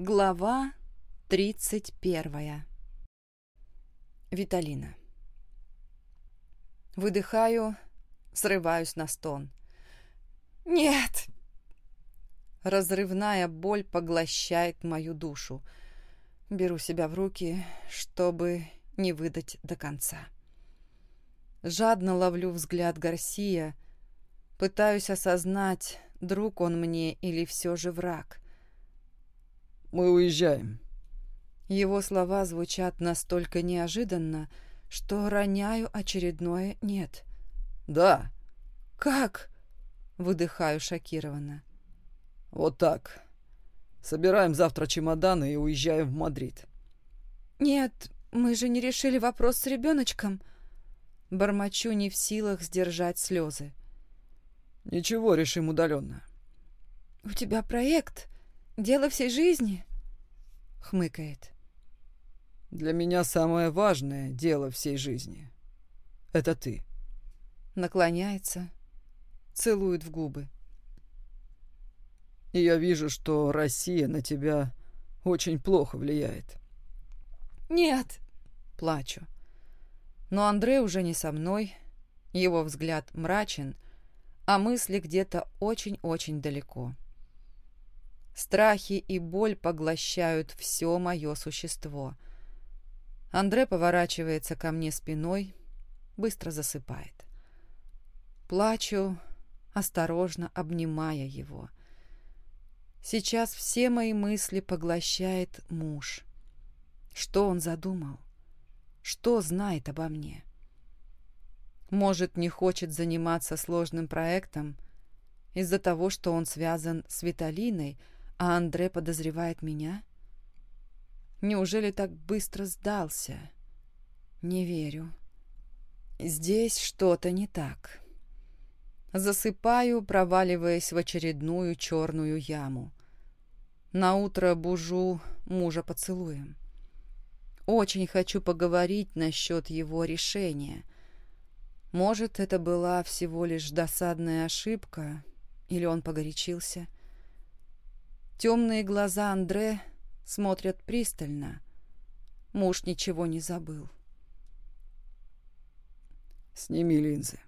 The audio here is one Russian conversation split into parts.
Глава тридцать первая. Виталина. Выдыхаю, срываюсь на стон. «Нет!» Разрывная боль поглощает мою душу. Беру себя в руки, чтобы не выдать до конца. Жадно ловлю взгляд Гарсия, пытаюсь осознать, друг он мне или все же враг. «Мы уезжаем». Его слова звучат настолько неожиданно, что роняю очередное «нет». «Да». «Как?» — выдыхаю шокированно. «Вот так. Собираем завтра чемоданы и уезжаем в Мадрид». «Нет, мы же не решили вопрос с ребеночком». Бормочу не в силах сдержать слезы. «Ничего, решим удаленно». «У тебя проект? Дело всей жизни?» — хмыкает. «Для меня самое важное дело всей жизни — это ты». Наклоняется, целует в губы. И я вижу, что Россия на тебя очень плохо влияет. «Нет!» — плачу. Но Андрей уже не со мной, его взгляд мрачен, а мысли где-то очень-очень далеко. Страхи и боль поглощают все мое существо. Андре поворачивается ко мне спиной, быстро засыпает. Плачу, осторожно обнимая его. Сейчас все мои мысли поглощает муж. Что он задумал? Что знает обо мне? Может, не хочет заниматься сложным проектом из-за того, что он связан с Виталиной, а Андре подозревает меня? Неужели так быстро сдался? Не верю. Здесь что-то не так. Засыпаю, проваливаясь в очередную черную яму. Наутро бужу мужа поцелуем. Очень хочу поговорить насчет его решения. Может, это была всего лишь досадная ошибка, или он погорячился. Темные глаза Андре смотрят пристально. Муж ничего не забыл. «Сними линзы».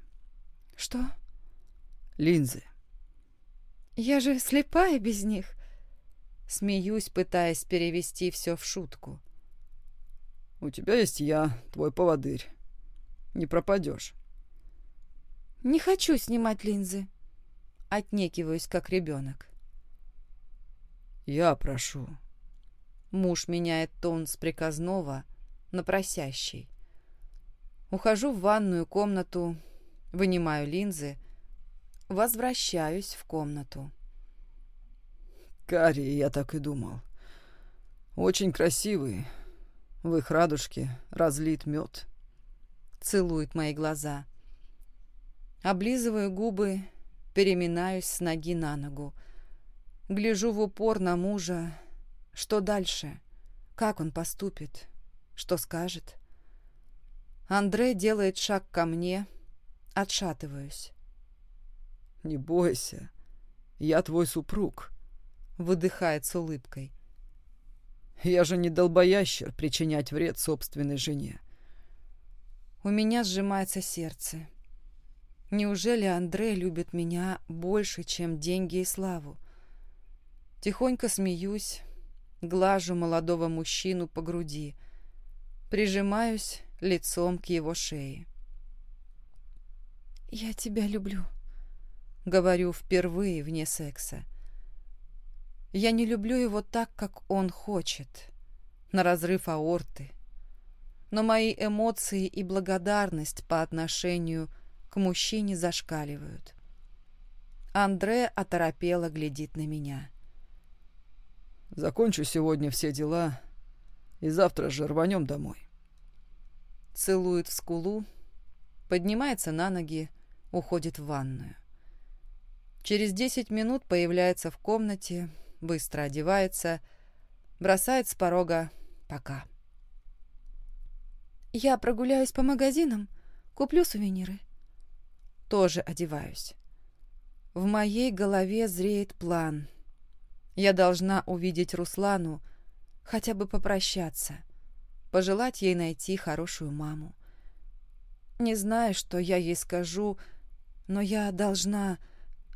«Что?» «Линзы». «Я же слепая без них». Смеюсь, пытаясь перевести все в шутку. У тебя есть я, твой поводырь. Не пропадешь. Не хочу снимать линзы. Отнекиваюсь, как ребенок. Я прошу. Муж меняет тон с приказного на просящий. Ухожу в ванную комнату, вынимаю линзы, возвращаюсь в комнату. Кари, я так и думал. Очень красивый, в их радужке разлит мед. Целует мои глаза. Облизываю губы, переминаюсь с ноги на ногу. Гляжу в упор на мужа. Что дальше? Как он поступит? Что скажет? Андрей делает шаг ко мне. Отшатываюсь. «Не бойся. Я твой супруг», — выдыхает с улыбкой. Я же не долбоящер причинять вред собственной жене. У меня сжимается сердце. Неужели Андрей любит меня больше, чем деньги и славу? Тихонько смеюсь, глажу молодого мужчину по груди, прижимаюсь лицом к его шее. «Я тебя люблю», — говорю впервые вне секса. Я не люблю его так, как он хочет, на разрыв аорты. Но мои эмоции и благодарность по отношению к мужчине зашкаливают. Андре оторопело глядит на меня. «Закончу сегодня все дела, и завтра же рванем домой». Целует в скулу, поднимается на ноги, уходит в ванную. Через десять минут появляется в комнате, быстро одевается, бросает с порога «пока». «Я прогуляюсь по магазинам, куплю сувениры». Тоже одеваюсь. В моей голове зреет план. Я должна увидеть Руслану, хотя бы попрощаться, пожелать ей найти хорошую маму. Не знаю, что я ей скажу, но я должна,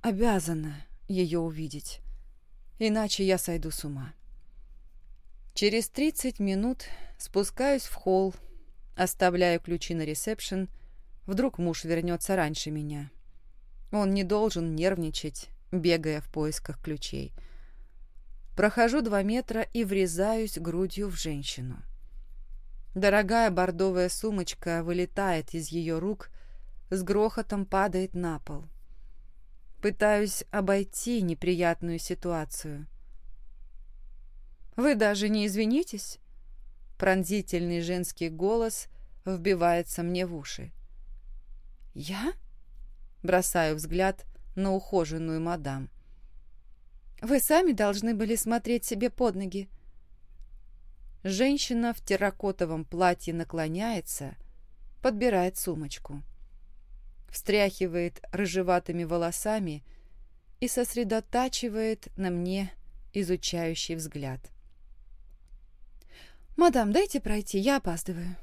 обязана ее увидеть, иначе я сойду с ума. Через 30 минут спускаюсь в холл, оставляю ключи на ресепшн, вдруг муж вернется раньше меня. Он не должен нервничать, бегая в поисках ключей. Прохожу два метра и врезаюсь грудью в женщину. Дорогая бордовая сумочка вылетает из ее рук, с грохотом падает на пол. Пытаюсь обойти неприятную ситуацию. «Вы даже не извинитесь?» Пронзительный женский голос вбивается мне в уши. «Я?» Бросаю взгляд на ухоженную мадам. «Вы сами должны были смотреть себе под ноги». Женщина в терракотовом платье наклоняется, подбирает сумочку. Встряхивает рыжеватыми волосами и сосредотачивает на мне изучающий взгляд. «Мадам, дайте пройти, я опаздываю».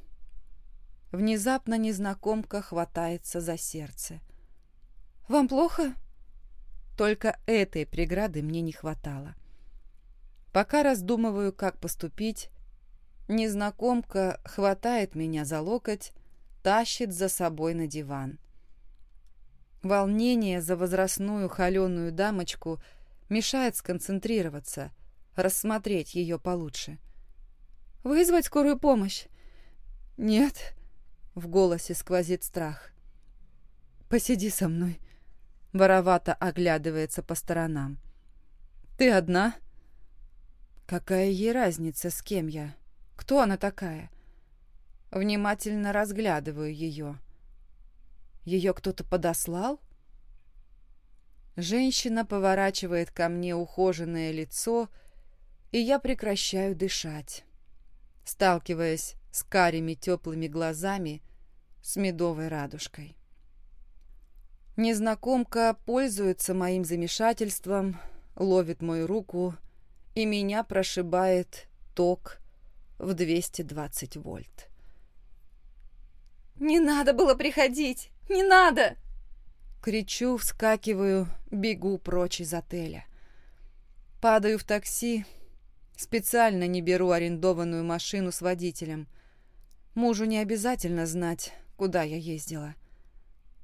Внезапно незнакомка хватается за сердце. «Вам плохо?» Только этой преграды мне не хватало. Пока раздумываю, как поступить, незнакомка хватает меня за локоть, тащит за собой на диван. Волнение за возрастную холеную дамочку мешает сконцентрироваться, рассмотреть ее получше. «Вызвать скорую помощь?» «Нет», — в голосе сквозит страх. «Посиди со мной», Воровато оглядывается по сторонам. «Ты одна?» «Какая ей разница, с кем я? Кто она такая?» Внимательно разглядываю ее. Ее кто-то подослал? Женщина поворачивает ко мне ухоженное лицо, и я прекращаю дышать, сталкиваясь с карими теплыми глазами с медовой радужкой. Незнакомка пользуется моим замешательством, ловит мою руку, и меня прошибает ток в 220 вольт. «Не надо было приходить! Не надо!» Кричу, вскакиваю, бегу прочь из отеля. Падаю в такси, специально не беру арендованную машину с водителем. Мужу не обязательно знать, куда я ездила.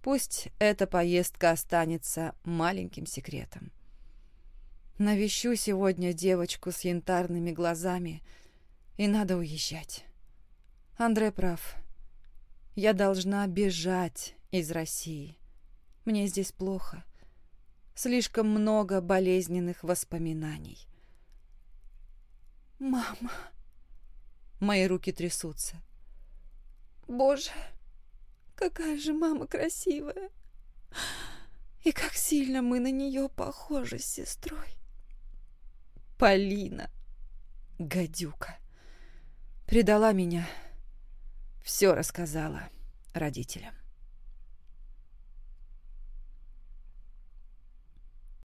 Пусть эта поездка останется маленьким секретом. Навещу сегодня девочку с янтарными глазами, и надо уезжать. Андре прав. Я должна бежать из России. Мне здесь плохо. Слишком много болезненных воспоминаний. «Мама!» Мои руки трясутся. «Боже!» Какая же мама красивая. И как сильно мы на нее похожи с сестрой. Полина. Гадюка. Предала меня. Все рассказала родителям.